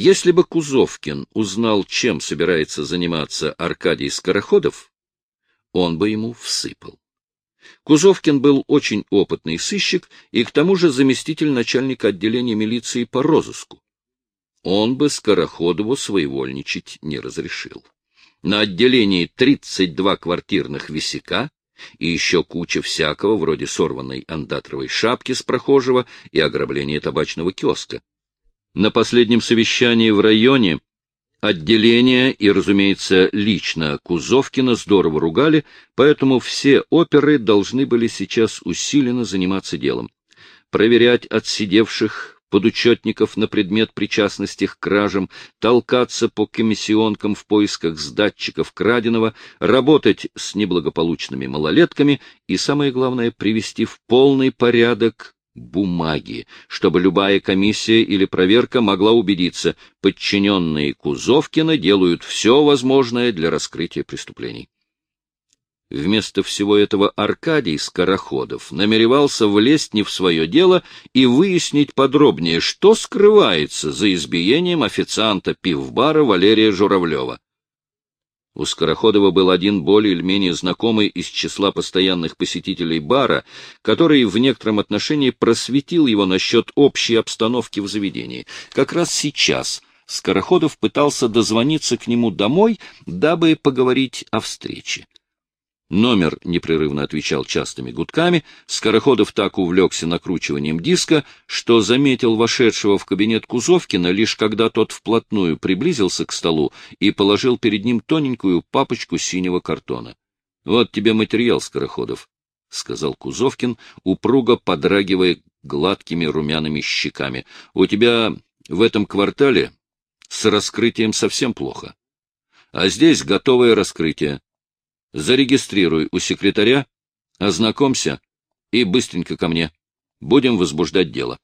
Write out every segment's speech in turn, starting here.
Если бы Кузовкин узнал, чем собирается заниматься Аркадий Скороходов, он бы ему всыпал. Кузовкин был очень опытный сыщик и к тому же заместитель начальника отделения милиции по розыску. Он бы Скороходову своевольничать не разрешил. На отделении 32 квартирных висяка и еще куча всякого, вроде сорванной андатровой шапки с прохожего и ограбления табачного киоска. На последнем совещании в районе отделение и, разумеется, лично Кузовкина здорово ругали, поэтому все оперы должны были сейчас усиленно заниматься делом. Проверять отсидевших подучетников на предмет причастности к кражам, толкаться по комиссионкам в поисках сдатчиков краденого, работать с неблагополучными малолетками и, самое главное, привести в полный порядок бумаги, чтобы любая комиссия или проверка могла убедиться, подчиненные Кузовкина делают все возможное для раскрытия преступлений. Вместо всего этого Аркадий Скороходов намеревался влезть не в свое дело и выяснить подробнее, что скрывается за избиением официанта пивбара Валерия Журавлева. У Скороходова был один более или менее знакомый из числа постоянных посетителей бара, который в некотором отношении просветил его насчет общей обстановки в заведении. Как раз сейчас Скороходов пытался дозвониться к нему домой, дабы поговорить о встрече. Номер непрерывно отвечал частыми гудками. Скороходов так увлекся накручиванием диска, что заметил вошедшего в кабинет Кузовкина, лишь когда тот вплотную приблизился к столу и положил перед ним тоненькую папочку синего картона. — Вот тебе материал, Скороходов, — сказал Кузовкин, упруго подрагивая гладкими румяными щеками. — У тебя в этом квартале с раскрытием совсем плохо. А здесь готовое раскрытие. Зарегистрируй у секретаря, ознакомься и быстренько ко мне. Будем возбуждать дело.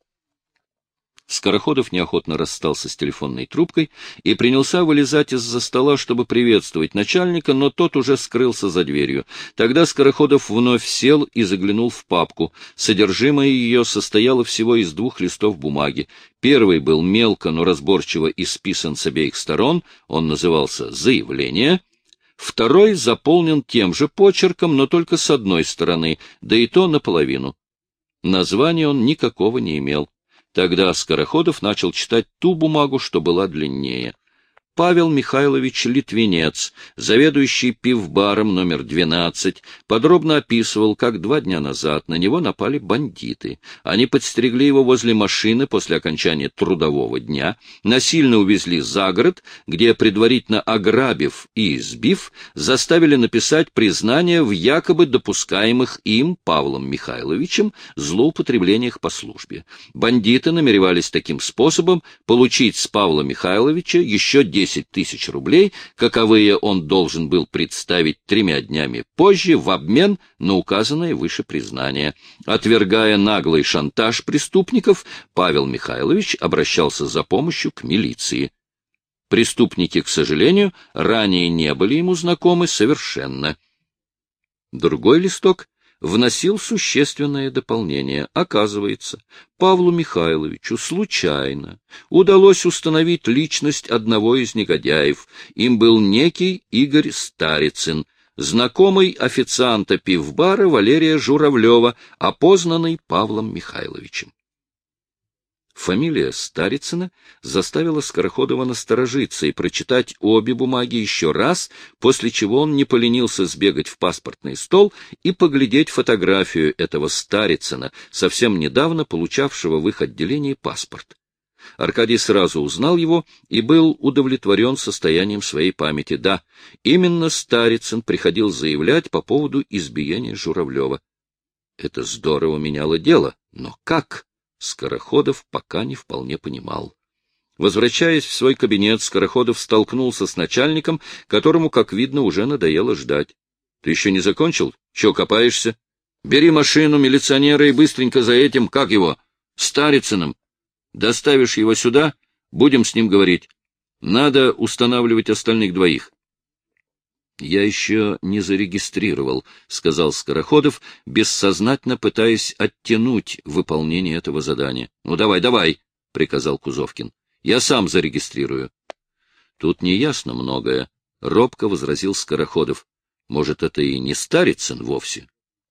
Скороходов неохотно расстался с телефонной трубкой и принялся вылезать из-за стола, чтобы приветствовать начальника, но тот уже скрылся за дверью. Тогда Скороходов вновь сел и заглянул в папку. Содержимое ее состояло всего из двух листов бумаги. Первый был мелко, но разборчиво исписан с обеих сторон, он назывался «Заявление», Второй заполнен тем же почерком, но только с одной стороны, да и то наполовину. Названия он никакого не имел. Тогда Скороходов начал читать ту бумагу, что была длиннее. Павел Михайлович Литвинец, заведующий пивбаром номер 12, подробно описывал, как два дня назад на него напали бандиты. Они подстерегли его возле машины после окончания трудового дня, насильно увезли за город, где, предварительно ограбив и избив, заставили написать признание в якобы допускаемых им, Павлом Михайловичем, злоупотреблениях по службе. Бандиты намеревались таким способом получить с Павла Михайловича еще 10 10 тысяч рублей, каковые он должен был представить тремя днями позже в обмен на указанное выше признание. Отвергая наглый шантаж преступников, Павел Михайлович обращался за помощью к милиции. Преступники, к сожалению, ранее не были ему знакомы совершенно. Другой листок вносил существенное дополнение. Оказывается, Павлу Михайловичу случайно удалось установить личность одного из негодяев. Им был некий Игорь Старицын, знакомый официанта пивбара Валерия Журавлева, опознанный Павлом Михайловичем. Фамилия Старицына заставила Скороходова насторожиться и прочитать обе бумаги еще раз, после чего он не поленился сбегать в паспортный стол и поглядеть фотографию этого Старицына, совсем недавно получавшего в их отделении паспорт. Аркадий сразу узнал его и был удовлетворен состоянием своей памяти. Да, именно Старицын приходил заявлять по поводу избиения Журавлева. Это здорово меняло дело, но как? Скороходов пока не вполне понимал. Возвращаясь в свой кабинет, Скороходов столкнулся с начальником, которому, как видно, уже надоело ждать. — Ты еще не закончил? Че копаешься? Бери машину милиционера и быстренько за этим, как его, Старицыным. Доставишь его сюда, будем с ним говорить. Надо устанавливать остальных двоих. — Я еще не зарегистрировал, — сказал Скороходов, бессознательно пытаясь оттянуть выполнение этого задания. — Ну, давай, давай, — приказал Кузовкин. — Я сам зарегистрирую. Тут неясно многое, — робко возразил Скороходов. Может, это и не Старицын вовсе?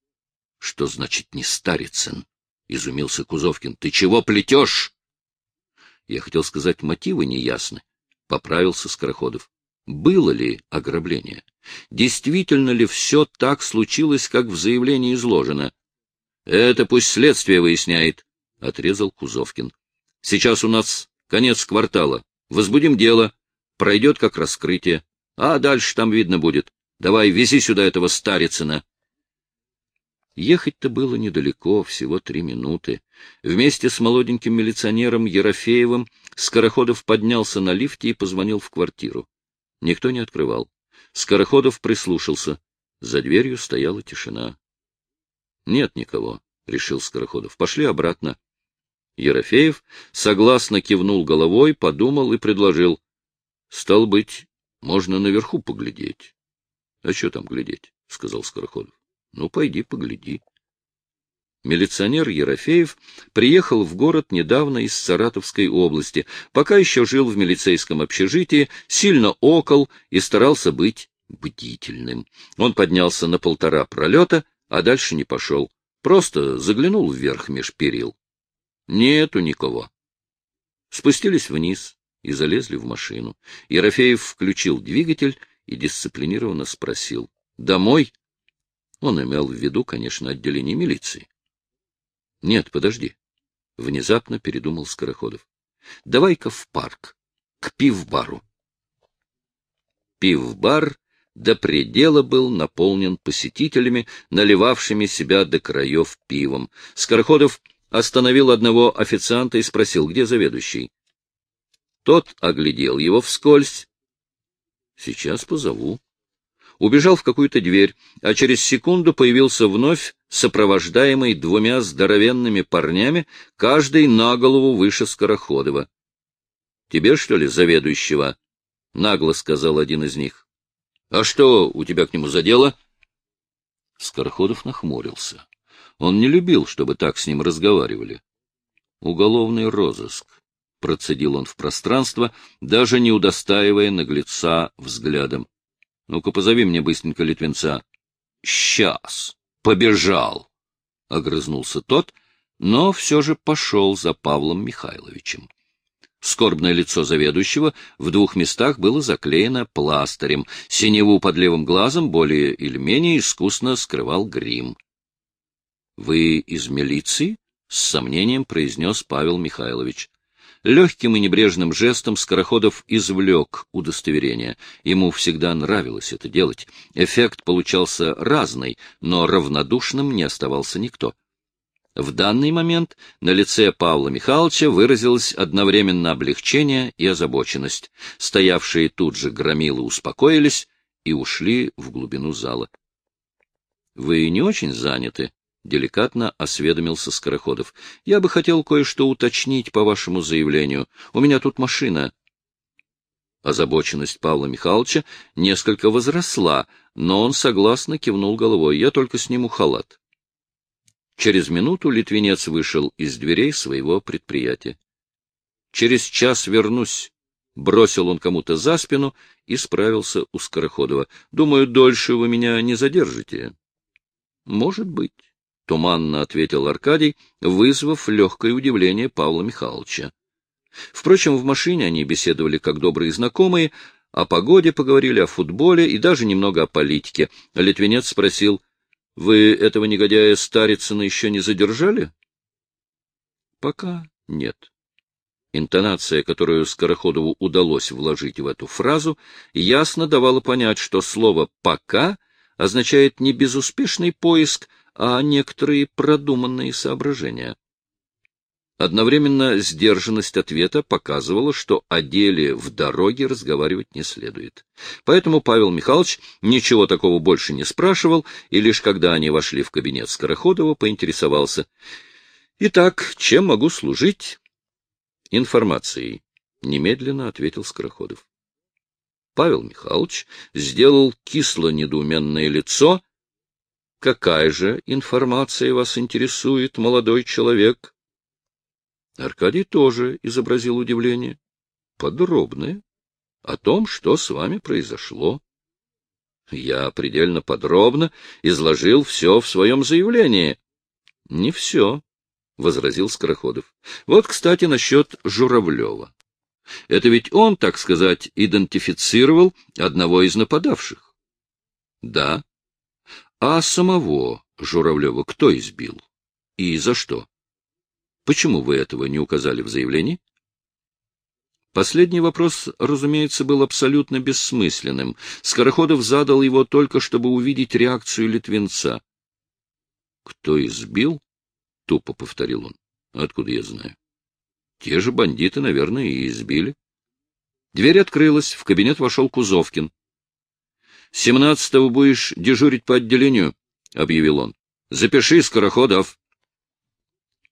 — Что значит не Старицын? — изумился Кузовкин. — Ты чего плетешь? Я хотел сказать, мотивы неясны. Поправился Скороходов. Было ли ограбление? Действительно ли все так случилось, как в заявлении изложено? — Это пусть следствие выясняет, — отрезал Кузовкин. — Сейчас у нас конец квартала. Возбудим дело. Пройдет как раскрытие. А дальше там видно будет. Давай, вези сюда этого Старицына. Ехать-то было недалеко, всего три минуты. Вместе с молоденьким милиционером Ерофеевым Скороходов поднялся на лифте и позвонил в квартиру. Никто не открывал. Скороходов прислушался. За дверью стояла тишина. — Нет никого, — решил Скороходов. — Пошли обратно. Ерофеев согласно кивнул головой, подумал и предложил. — Стал быть, можно наверху поглядеть. — А что там глядеть? — сказал Скороходов. — Ну, пойди погляди. Милиционер Ерофеев приехал в город недавно из Саратовской области, пока еще жил в милицейском общежитии, сильно окол и старался быть бдительным. Он поднялся на полтора пролета, а дальше не пошел. Просто заглянул вверх меж перил. Нету никого. Спустились вниз и залезли в машину. Ерофеев включил двигатель и дисциплинированно спросил. — Домой? Он имел в виду, конечно, отделение милиции. — Нет, подожди. Внезапно передумал Скороходов. — Давай-ка в парк, к пивбару. Пивбар до предела был наполнен посетителями, наливавшими себя до краев пивом. Скороходов остановил одного официанта и спросил, где заведующий. Тот оглядел его вскользь. — Сейчас позову. Убежал в какую-то дверь, а через секунду появился вновь, сопровождаемый двумя здоровенными парнями, каждый на голову выше Скороходова. — Тебе, что ли, заведующего? — нагло сказал один из них. — А что у тебя к нему за дело? Скороходов нахмурился. Он не любил, чтобы так с ним разговаривали. Уголовный розыск. Процедил он в пространство, даже не удостаивая наглеца взглядом. — Ну-ка, позови мне быстренько Литвинца. — Сейчас. Побежал. — огрызнулся тот, но все же пошел за Павлом Михайловичем. Скорбное лицо заведующего в двух местах было заклеено пластырем, синеву под левым глазом более или менее искусно скрывал грим. — Вы из милиции? — с сомнением произнес Павел Михайлович. Легким и небрежным жестом Скороходов извлек удостоверение. Ему всегда нравилось это делать. Эффект получался разный, но равнодушным не оставался никто. В данный момент на лице Павла Михайловича выразилось одновременно облегчение и озабоченность. Стоявшие тут же громилы успокоились и ушли в глубину зала. — Вы не очень заняты? — деликатно осведомился Скороходов. — Я бы хотел кое-что уточнить по вашему заявлению. У меня тут машина. Озабоченность Павла Михайловича несколько возросла, но он согласно кивнул головой. Я только сниму халат. Через минуту Литвинец вышел из дверей своего предприятия. — Через час вернусь. Бросил он кому-то за спину и справился у Скороходова. — Думаю, дольше вы меня не задержите. — Может быть, — туманно ответил Аркадий, вызвав легкое удивление Павла Михайловича. Впрочем, в машине они беседовали как добрые знакомые, о погоде поговорили, о футболе и даже немного о политике. Литвинец спросил, — Вы этого негодяя Старицына еще не задержали? — Пока нет. Интонация, которую Скороходову удалось вложить в эту фразу, ясно давала понять, что слово «пока» означает не безуспешный поиск, а некоторые продуманные соображения. Одновременно сдержанность ответа показывала, что о деле в дороге разговаривать не следует. Поэтому Павел Михайлович ничего такого больше не спрашивал, и лишь когда они вошли в кабинет Скороходова, поинтересовался. — Итак, чем могу служить? — Информацией, — немедленно ответил Скороходов. Павел Михайлович сделал кисло-недоуменное лицо. — Какая же информация вас интересует, молодой человек? Аркадий тоже изобразил удивление. подробное о том, что с вами произошло. Я предельно подробно изложил все в своем заявлении. — Не все, — возразил Скороходов. — Вот, кстати, насчет Журавлева. Это ведь он, так сказать, идентифицировал одного из нападавших. — Да. А самого Журавлева кто избил? И за что? Почему вы этого не указали в заявлении? Последний вопрос, разумеется, был абсолютно бессмысленным. Скороходов задал его только, чтобы увидеть реакцию литвинца. — Кто избил? — тупо повторил он. — Откуда я знаю? Те же бандиты, наверное, и избили. Дверь открылась, в кабинет вошел Кузовкин. — Семнадцатого будешь дежурить по отделению, — объявил он. — Запиши Скороходов.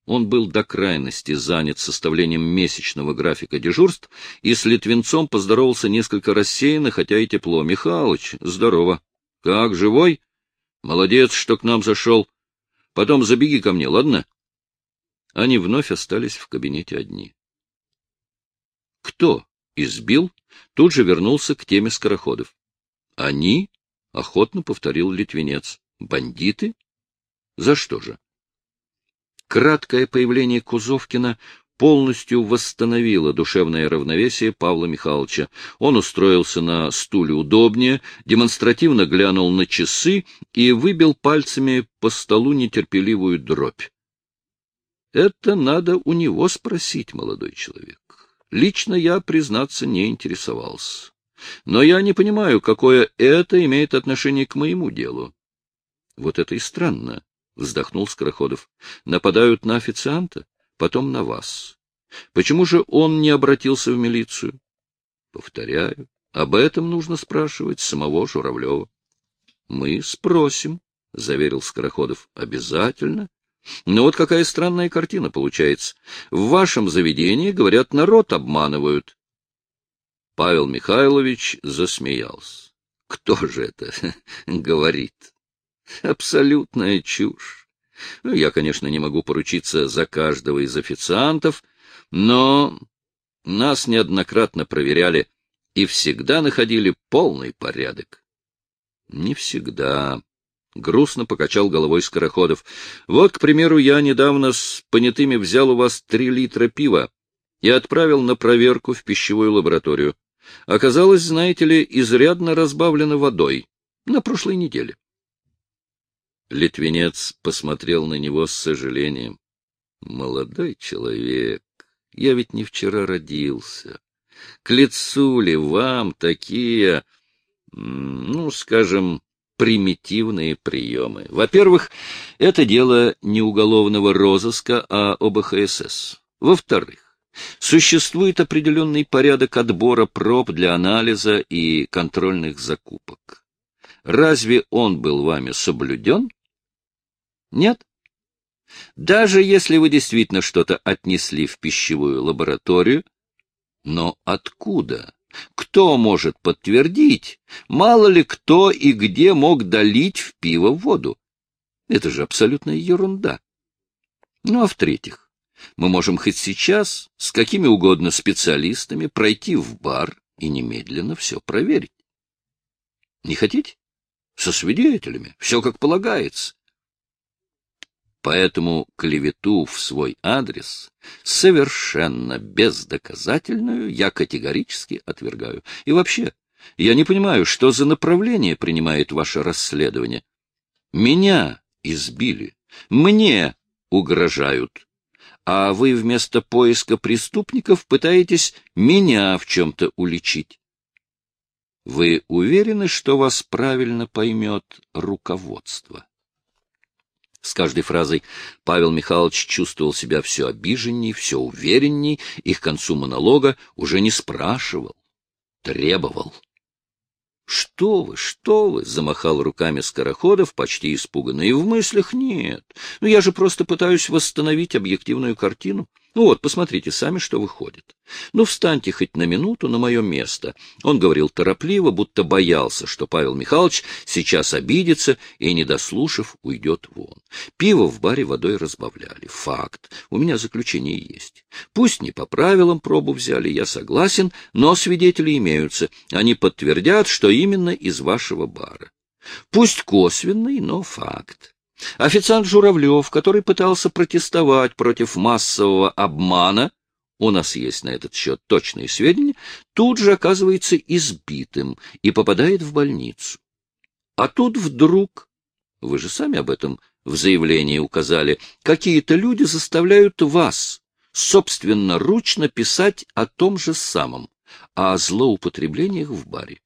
Он был до крайности занят составлением месячного графика дежурств и с Литвинцом поздоровался несколько рассеянно, хотя и тепло. — Михалыч, здорово. Как, живой? Молодец, что к нам зашел. Потом забеги ко мне, ладно? Они вновь остались в кабинете одни. Кто избил? Тут же вернулся к теме скороходов. Они? — охотно повторил Литвинец. Бандиты? За что же? Краткое появление Кузовкина полностью восстановило душевное равновесие Павла Михайловича. Он устроился на стуле удобнее, демонстративно глянул на часы и выбил пальцами по столу нетерпеливую дробь. Это надо у него спросить, молодой человек. Лично я, признаться, не интересовался. Но я не понимаю, какое это имеет отношение к моему делу. Вот это и странно. — вздохнул Скороходов. — Нападают на официанта, потом на вас. Почему же он не обратился в милицию? — Повторяю, об этом нужно спрашивать самого Журавлева. — Мы спросим, — заверил Скороходов. — Обязательно. Но вот какая странная картина получается. В вашем заведении, говорят, народ обманывают. Павел Михайлович засмеялся. — Кто же это говорит? Абсолютная чушь. Ну, я, конечно, не могу поручиться за каждого из официантов, но нас неоднократно проверяли и всегда находили полный порядок. Не всегда. Грустно покачал головой Скороходов. Вот, к примеру, я недавно с понятыми взял у вас три литра пива и отправил на проверку в пищевую лабораторию. Оказалось, знаете ли, изрядно разбавлено водой на прошлой неделе. Литвинец посмотрел на него с сожалением. — Молодой человек, я ведь не вчера родился. К лицу ли вам такие, ну, скажем, примитивные приемы? Во-первых, это дело не уголовного розыска, а ОБХСС. Во-вторых, существует определенный порядок отбора проб для анализа и контрольных закупок. Разве он был вами соблюден? — нет? Даже если вы действительно что-то отнесли в пищевую лабораторию, но откуда? Кто может подтвердить, мало ли кто и где мог долить в пиво воду? Это же абсолютная ерунда. Ну а в-третьих, мы можем хоть сейчас с какими угодно специалистами пройти в бар и немедленно все проверить. Не хотите? Со свидетелями, все как полагается. Поэтому клевету в свой адрес, совершенно бездоказательную, я категорически отвергаю. И вообще, я не понимаю, что за направление принимает ваше расследование. Меня избили, мне угрожают, а вы вместо поиска преступников пытаетесь меня в чем-то уличить. Вы уверены, что вас правильно поймет руководство? С каждой фразой Павел Михайлович чувствовал себя все обиженней, все уверенней, и к концу монолога уже не спрашивал, требовал. — Что вы, что вы? — замахал руками Скороходов, почти испуганно. — И в мыслях нет. Ну, я же просто пытаюсь восстановить объективную картину. Ну вот, посмотрите сами, что выходит. Ну, встаньте хоть на минуту на мое место. Он говорил торопливо, будто боялся, что Павел Михайлович сейчас обидится и, не дослушав, уйдет вон. Пиво в баре водой разбавляли. Факт. У меня заключение есть. Пусть не по правилам пробу взяли, я согласен, но свидетели имеются. Они подтвердят, что именно из вашего бара. Пусть косвенный, но факт. Официант Журавлев, который пытался протестовать против массового обмана, у нас есть на этот счет точные сведения, тут же оказывается избитым и попадает в больницу. А тут вдруг, вы же сами об этом в заявлении указали, какие-то люди заставляют вас собственноручно писать о том же самом, о злоупотреблениях в баре.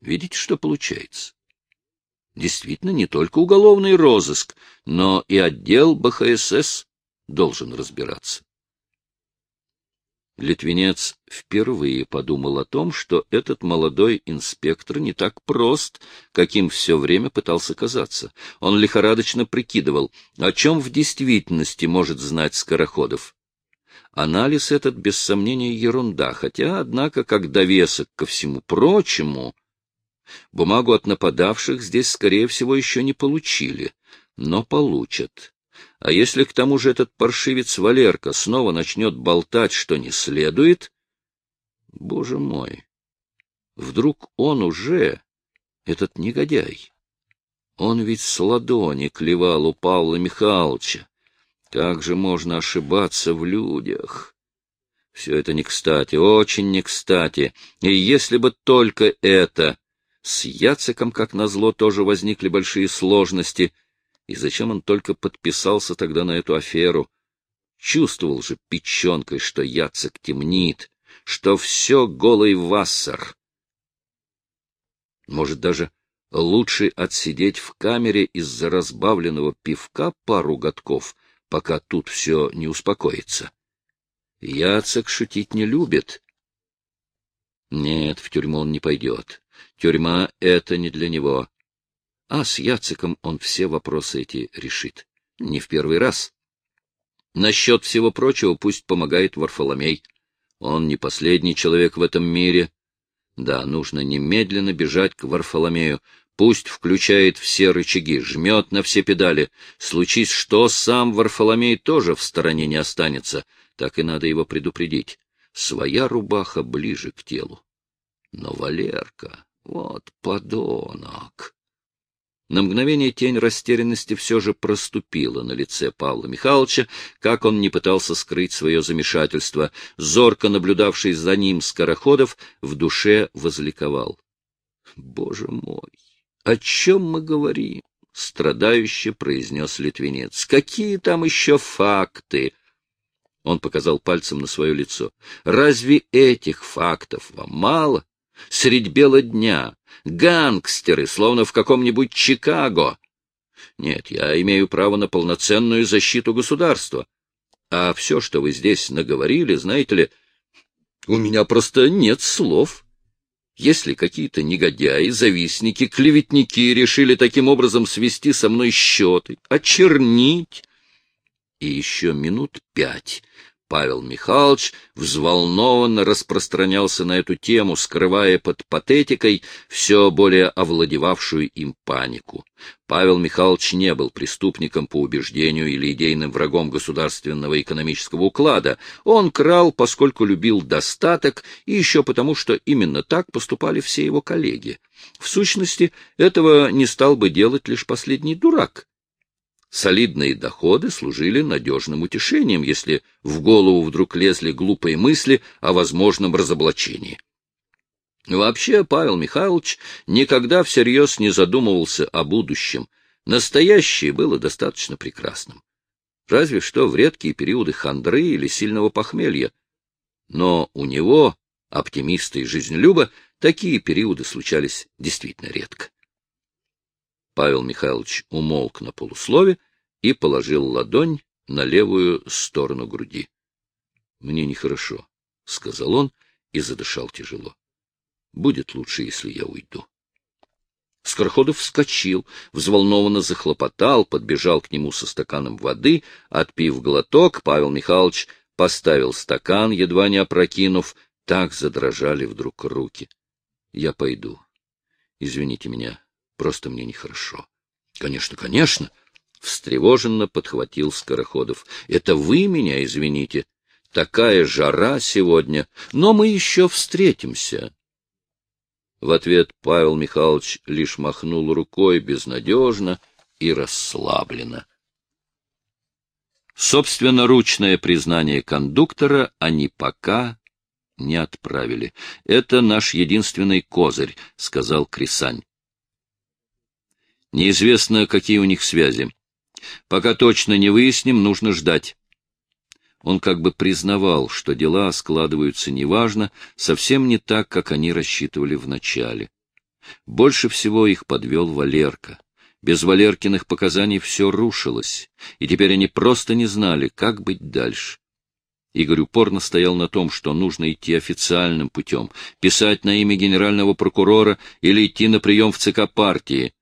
Видите, что получается? Действительно, не только уголовный розыск, но и отдел БХСС должен разбираться. Литвинец впервые подумал о том, что этот молодой инспектор не так прост, каким все время пытался казаться. Он лихорадочно прикидывал, о чем в действительности может знать Скороходов. Анализ этот, без сомнения, ерунда, хотя, однако, как довесок ко всему прочему, Бумагу от нападавших здесь, скорее всего, еще не получили, но получат. А если к тому же этот паршивец Валерка снова начнет болтать, что не следует... Боже мой! Вдруг он уже, этот негодяй, он ведь с ладони клевал у Павла Михайловича. Как же можно ошибаться в людях? Все это не кстати, очень не кстати. И если бы только это... С Яцеком, как назло, тоже возникли большие сложности. И зачем он только подписался тогда на эту аферу? Чувствовал же печенкой, что Яцек темнит, что все голый вассер. Может, даже лучше отсидеть в камере из-за разбавленного пивка пару годков, пока тут все не успокоится. Яцек шутить не любит. Нет, в тюрьму он не пойдет. Тюрьма — это не для него. А с Яциком он все вопросы эти решит. Не в первый раз. Насчет всего прочего пусть помогает Варфоломей. Он не последний человек в этом мире. Да, нужно немедленно бежать к Варфоломею. Пусть включает все рычаги, жмет на все педали. Случись что, сам Варфоломей тоже в стороне не останется. Так и надо его предупредить. Своя рубаха ближе к телу. Но Валерка... Вот подонок! На мгновение тень растерянности все же проступила на лице Павла Михайловича, как он не пытался скрыть свое замешательство. Зорко наблюдавший за ним Скороходов в душе возликовал. — Боже мой! О чем мы говорим? — страдающе произнес Литвинец. — Какие там еще факты? Он показал пальцем на свое лицо. — Разве этих фактов вам мало? — Средь бела дня. Гангстеры, словно в каком-нибудь Чикаго. Нет, я имею право на полноценную защиту государства. А все, что вы здесь наговорили, знаете ли, у меня просто нет слов. Если какие-то негодяи, завистники, клеветники решили таким образом свести со мной счеты, очернить... И еще минут пять Павел Михайлович взволнованно распространялся на эту тему, скрывая под патетикой все более овладевавшую им панику. Павел Михайлович не был преступником по убеждению или идейным врагом государственного экономического уклада. Он крал, поскольку любил достаток, и еще потому, что именно так поступали все его коллеги. В сущности, этого не стал бы делать лишь последний дурак, Солидные доходы служили надежным утешением, если в голову вдруг лезли глупые мысли о возможном разоблачении. Вообще, Павел Михайлович никогда всерьез не задумывался о будущем. Настоящее было достаточно прекрасным. Разве что в редкие периоды хандры или сильного похмелья. Но у него, оптимиста и жизнелюба, такие периоды случались действительно редко. Павел Михайлович умолк на полуслове и положил ладонь на левую сторону груди. — Мне нехорошо, — сказал он и задышал тяжело. — Будет лучше, если я уйду. Скороходов вскочил, взволнованно захлопотал, подбежал к нему со стаканом воды, отпив глоток, Павел Михайлович поставил стакан, едва не опрокинув, так задрожали вдруг руки. — Я пойду. Извините меня, просто мне нехорошо. — Конечно, конечно! — встревоженно подхватил Скороходов. — Это вы меня извините. Такая жара сегодня, но мы еще встретимся. В ответ Павел Михайлович лишь махнул рукой безнадежно и расслабленно. Собственноручное признание кондуктора они пока не отправили. Это наш единственный козырь, — сказал Крисань. Неизвестно, какие у них связи. Пока точно не выясним, нужно ждать. Он как бы признавал, что дела складываются неважно, совсем не так, как они рассчитывали вначале. Больше всего их подвел Валерка. Без Валеркиных показаний все рушилось, и теперь они просто не знали, как быть дальше. Игорь упорно стоял на том, что нужно идти официальным путем, писать на имя генерального прокурора или идти на прием в ЦК партии.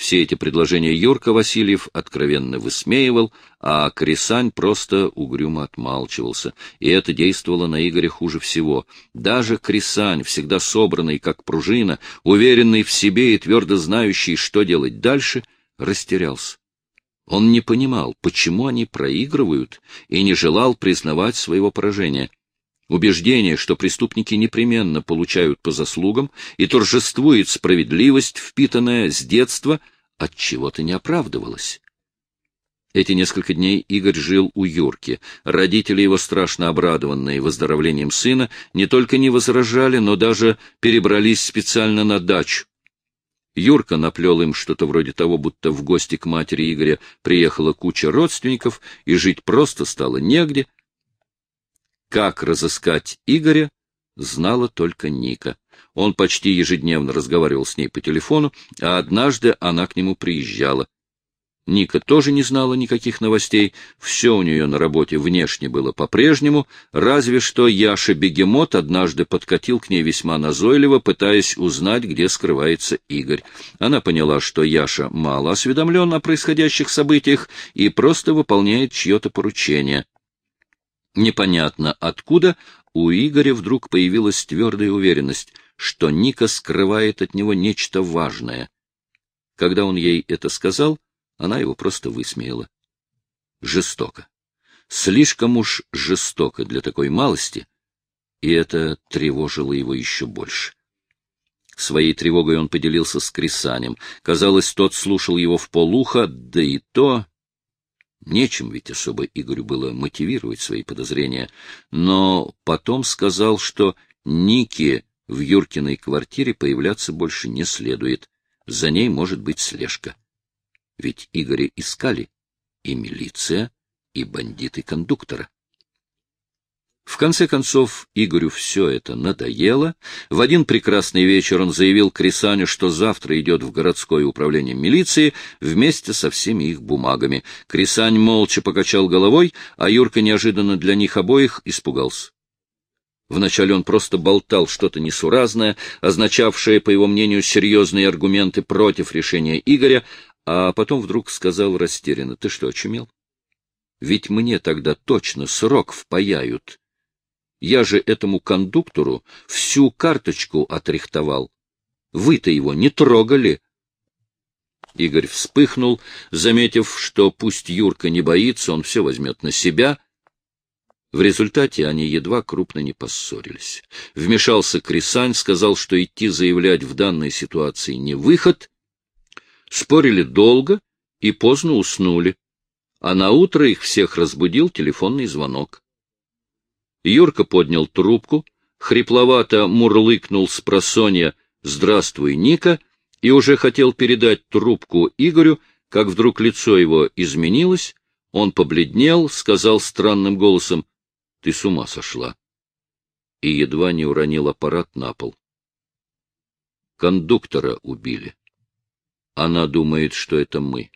Все эти предложения Юрка Васильев откровенно высмеивал, а Крисань просто угрюмо отмалчивался, и это действовало на Игоря хуже всего. Даже Крисань, всегда собранный, как пружина, уверенный в себе и твердо знающий, что делать дальше, растерялся. Он не понимал, почему они проигрывают, и не желал признавать своего поражения. Убеждение, что преступники непременно получают по заслугам, и торжествует справедливость, впитанная с детства, от чего-то не оправдывалось. Эти несколько дней Игорь жил у Юрки. Родители его, страшно обрадованные выздоровлением сына, не только не возражали, но даже перебрались специально на дачу. Юрка наплел им что-то вроде того, будто в гости к матери Игоря приехала куча родственников, и жить просто стало негде — как разыскать Игоря, знала только Ника. Он почти ежедневно разговаривал с ней по телефону, а однажды она к нему приезжала. Ника тоже не знала никаких новостей, все у нее на работе внешне было по-прежнему, разве что Яша-бегемот однажды подкатил к ней весьма назойливо, пытаясь узнать, где скрывается Игорь. Она поняла, что Яша мало осведомлен о происходящих событиях и просто выполняет чье-то поручение. Непонятно откуда у Игоря вдруг появилась твердая уверенность, что Ника скрывает от него нечто важное. Когда он ей это сказал, она его просто высмеяла. Жестоко. Слишком уж жестоко для такой малости, и это тревожило его еще больше. Своей тревогой он поделился с Крисанем. Казалось, тот слушал его в полуха, да и то Нечем ведь особо Игорю было мотивировать свои подозрения, но потом сказал, что Нике в Юркиной квартире появляться больше не следует, за ней может быть слежка. Ведь Игоря искали и милиция, и бандиты кондуктора. В конце концов, Игорю все это надоело. В один прекрасный вечер он заявил Крисаню, что завтра идет в городское управление милиции вместе со всеми их бумагами. Крисань молча покачал головой, а Юрка неожиданно для них обоих испугался. Вначале он просто болтал что-то несуразное, означавшее, по его мнению, серьезные аргументы против решения Игоря, а потом вдруг сказал растерянно, — Ты что, очумел? Ведь мне тогда точно срок впаяют. Я же этому кондуктору всю карточку отрихтовал. Вы-то его не трогали. Игорь вспыхнул, заметив, что пусть Юрка не боится, он все возьмет на себя. В результате они едва крупно не поссорились. Вмешался Крисань, сказал, что идти заявлять в данной ситуации не выход. Спорили долго и поздно уснули, а на утро их всех разбудил телефонный звонок. Юрка поднял трубку, хрипловато мурлыкнул с просонья «Здравствуй, Ника!» и уже хотел передать трубку Игорю, как вдруг лицо его изменилось, он побледнел, сказал странным голосом «Ты с ума сошла!» и едва не уронил аппарат на пол. Кондуктора убили. Она думает, что это мы.